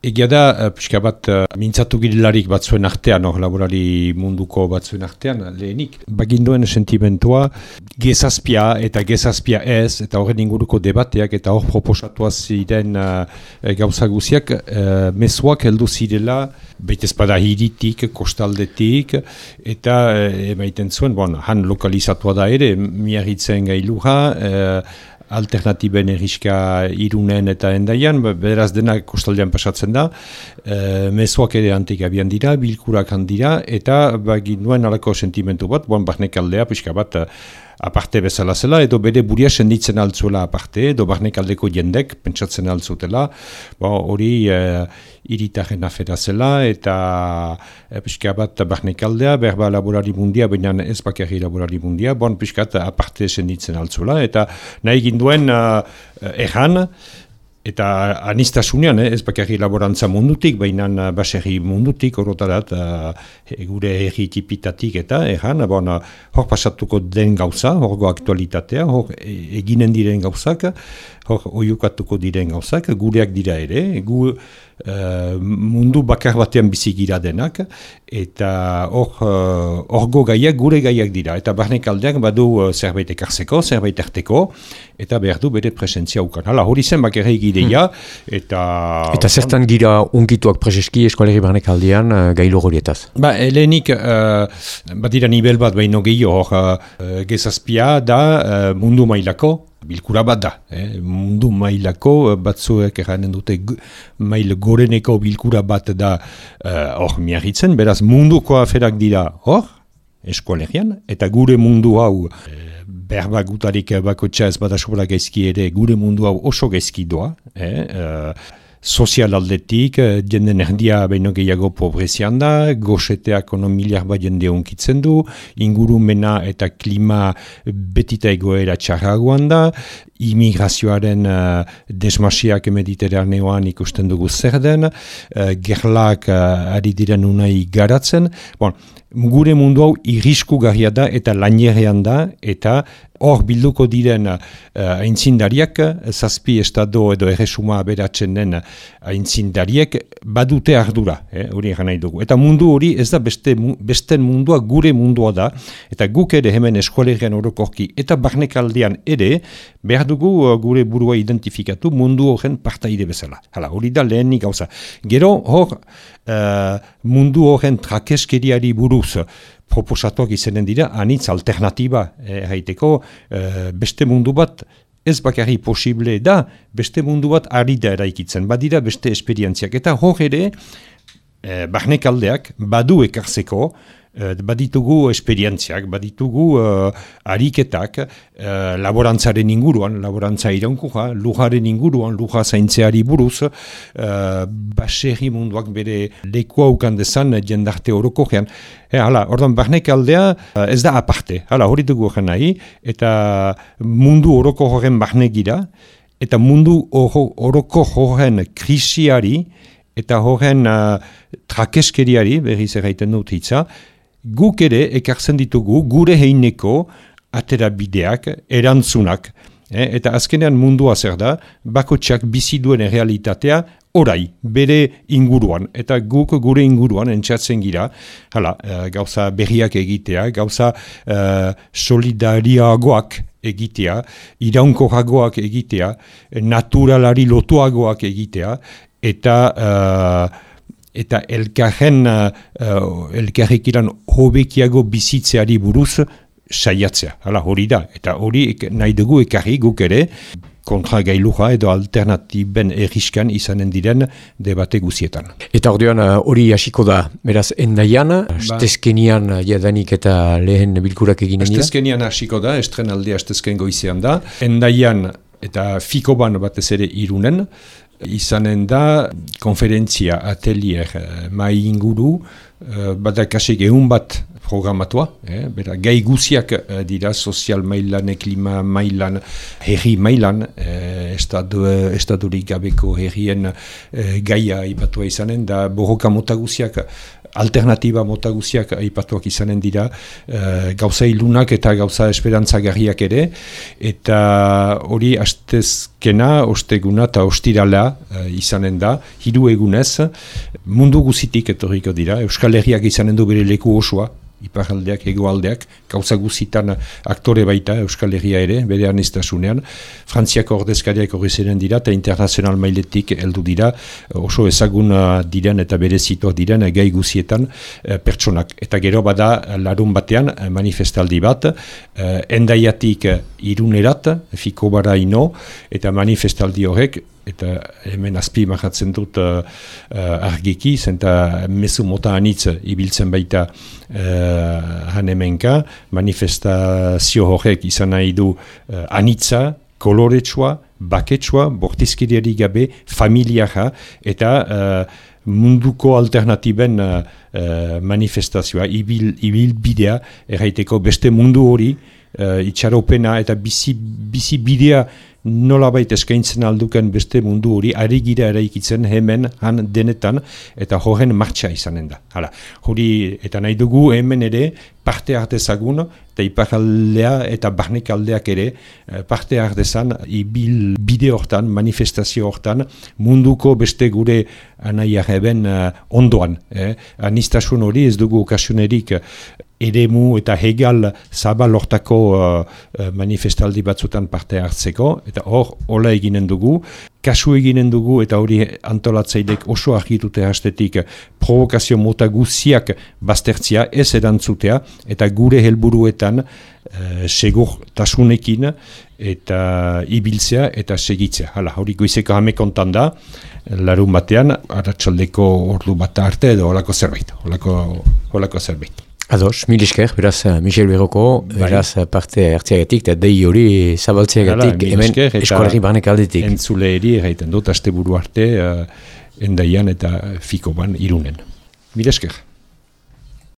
Egia da, uh, pixka bat, uh, mintzatu girilarik batzuen artean, or, laborari munduko batzuen artean, lehenik. Baginduen sentimentua, gezazpia eta gezazpia ez, eta horren inguruko debateak, eta hor proposatuaz ziren uh, gauza guziak, uh, mesuak heldu zirela, Baita espada hiritik, kostaldetik, eta e, emaiten zuen, bon, han lokalizatua da ere, miarritzen gailuha, e, alternatiben eriska irunen eta endaian, beraz denak kostaldean pasatzen da, e, mezuak ere antik abian dira, bilkurak handira, eta bagin nuen alako sentimentu bat, bon, barnek aldea, pixka bat, aparte bezala zela, edo bere buria senditzen altzuela aparte, edo barnek aldeko jendek pentsatzen altzutela, hori e, iritaren afera zela, eta e, pixka bat barnek aldea, berba laborari mundia, baina ez bakarri laborari mundia, bon pixka aparte senditzen altzuela, eta nahi ginduen uh, erran, Eta anistasunean, eh, ez bakarri laborantza mundutik, baina baserri mundutik, orotarat, uh, gure erri tipitatik eta erran, bon, hor pasatuko den gauza, horgo aktualitatea, hor e, eginen diren gauzak, hor oiukatuko diren gauzak, gureak dira ere, gu uh, mundu bakar batean bizigira denak, eta hor uh, gaiak gure gaiak dira, eta barnek aldeak badu uh, zerbait ekarzeko, zerbait erteko, eta behar du bere presentzia ukan. Hala, hori zen bakar egideia, hmm. eta... Eta zertan gira unkituak preseski eskualeri barnek aldean uh, gailu horietaz? Ba, helenik, uh, bat dira nivel bat behin gehiago, hor uh, gezazpia da uh, mundu mailako, bilkura bat da, eh? mundu mailako eh, batzuek erranen dute mail goreneko bilkura bat da eh, hor uh, miarritzen, beraz munduko aferak dira hor, eskualerian, eta gure mundu hau eh, berba gutarik bako txaz bat gaizki ere gure mundu hau oso gaizki doa, eh? Sozial aldetik, eh, jenden erdia baino gehiago pobrezian da, goxeteak ono miliar bat jende onkitzen du, ingurumena eta klima betita egoera txarragoan da, imigrazioaren uh, desmasiak mediterraneoan ikusten dugu zer den, uh, gerlak uh, ari diren unai garatzen, bon, gure mundu hau irrisku da eta lainerean da eta hor bilduko diren uh, aintzindariak, zazpi estado edo erresuma beratzen den aintzindariek badute ardura, eh, hori egan nahi dugu. Eta mundu hori ez da beste, beste mundua gure mundua da, eta guk ere hemen eskualerian orokorki eta barnekaldean ere behar dugu uh, gure burua identifikatu mundu horren partaide bezala. Hala, hori da lehenik gauza. Gero hor uh, mundu horren trakeskeriari buruz proposatuak izanen dira, anitz alternatiba erraiteko eh, beste mundu bat ez bakarri posible da, beste mundu bat ari da eraikitzen, badira beste esperientziak. Eta hor ere, eh, barnekaldeak badu ekarzeko, Uh, baditugu esperientziak, baditugu uh, ariketak uh, laborantzaren inguruan, laborantza iraunkuja, lujaren inguruan, luja zaintzeari buruz, uh, baserri munduak bere leku haukan dezan jendarte horoko gean. E, hala, ordan barnek aldea ez da aparte, hala, hori dugu nahi, eta mundu horoko horren barnek gira, eta mundu horoko horren krisiari, eta horren uh, trakeskeriari, berri zer dut hitza, guk ere ekartzen ditugu gure heineko aterabideak, erantzunak. Eh, eta azkenean mundua zer da, bakotxak bizi duen realitatea orai, bere inguruan. Eta guk gure inguruan entzatzen gira, hala, uh, gauza berriak egitea, gauza uh, solidariagoak egitea, iraunkoagoak egitea, naturalari lotuagoak egitea, eta... Uh, eta elkarren uh, elkarrekiran hobekiago bizitzeari buruz saiatzea. Hala hori da. Eta hori nahi dugu ekarri guk ere kontra gailuja edo alternatiben erriskan izanen diren debate guzietan. Eta ordean hori hasiko da, beraz, endaian, estezkenian ba. jadanik eta lehen bilkurak eginen dira? Estezkenian hasiko da, estrenaldi estezken goizean da. Endaian eta fikoban batez ere irunen, izanen da konferentzia, atelier, eh, mai inguru, uh, badak egun bat programatua, eh? bera, gai guziak uh, dira sozial mailan, klima mailan, herri mailan, eh, estadu, estadurik gabeko herrien eh, gaia ipatua izanen, da borroka mota guziak alternatiba mota guziak aipatuak izanen dira e, gauza ilunak eta gauza esperantzagarriak ere. Eta hori astezkena, osteguna eta ostirala e, izanen da hiru egunez. Mundu guzitik etorriko dira. Euskal Herriak izanen du bere leku osoa iparaldeak, egoaldeak, gauza guzitan aktore baita Euskal Herria ere, bere anistasunean. Frantziako ordezkariak horri ziren dira, eta internazional mailetik heldu dira, oso ezagun diren eta bere zituak diren gai guzietan eh, pertsonak. Eta gero bada larun batean eh, manifestaldi bat, eh, endaiatik irunerat, fiko bara eta manifestaldi horrek eta hemen azpi marratzen dut uh, uh, argiki, zenta mesu mota anitz ibiltzen baita uh, han hemenka, manifestazio horrek izan nahi du uh, anitza, koloretsua, baketsua, bortizkiriari gabe, familiara, eta munduko alternatiben uh, manifestazioa, ibil, ibil bidea, erraiteko beste mundu hori, uh, itxaropena eta bizi, bizi bidea nolabait eskaintzen alduken beste mundu hori ari gira eraikitzen hemen han denetan eta horren martxa izanen da. Hala, hori eta nahi dugu hemen ere parte hartezagun eta iparaldea eta barnek aldeak ere eh, parte hartezan ibil bide hortan, manifestazio hortan munduko beste gure anaiak eben uh, ondoan. Eh? Anistasun hori ez dugu okasionerik eremu eta hegal zabal hortako uh, manifestaldi batzutan parte hartzeko, eta hor, hola eginen dugu, kasu eginen dugu, eta hori antolatzaidek oso argitute hastetik provokazio mota guziak baztertzia, ez erantzutea, eta gure helburuetan uh, segur tasunekin, eta ibiltzea eta segitzea. Hala, hori goizeko hamekontan da, larun batean, aratsaldeko ordu bat arte edo holako zerbait, holako zerbait. Ados, mil esker, beraz, eh, Michel Berroko, bai. beraz, eh, parte hartziagatik, eta dei hori zabaltziagatik, hemen eskolari barnek aldetik. Entzule eri, erraiten dut, aste buru arte, uh, endaian eta fiko ban, irunen. Mil esker.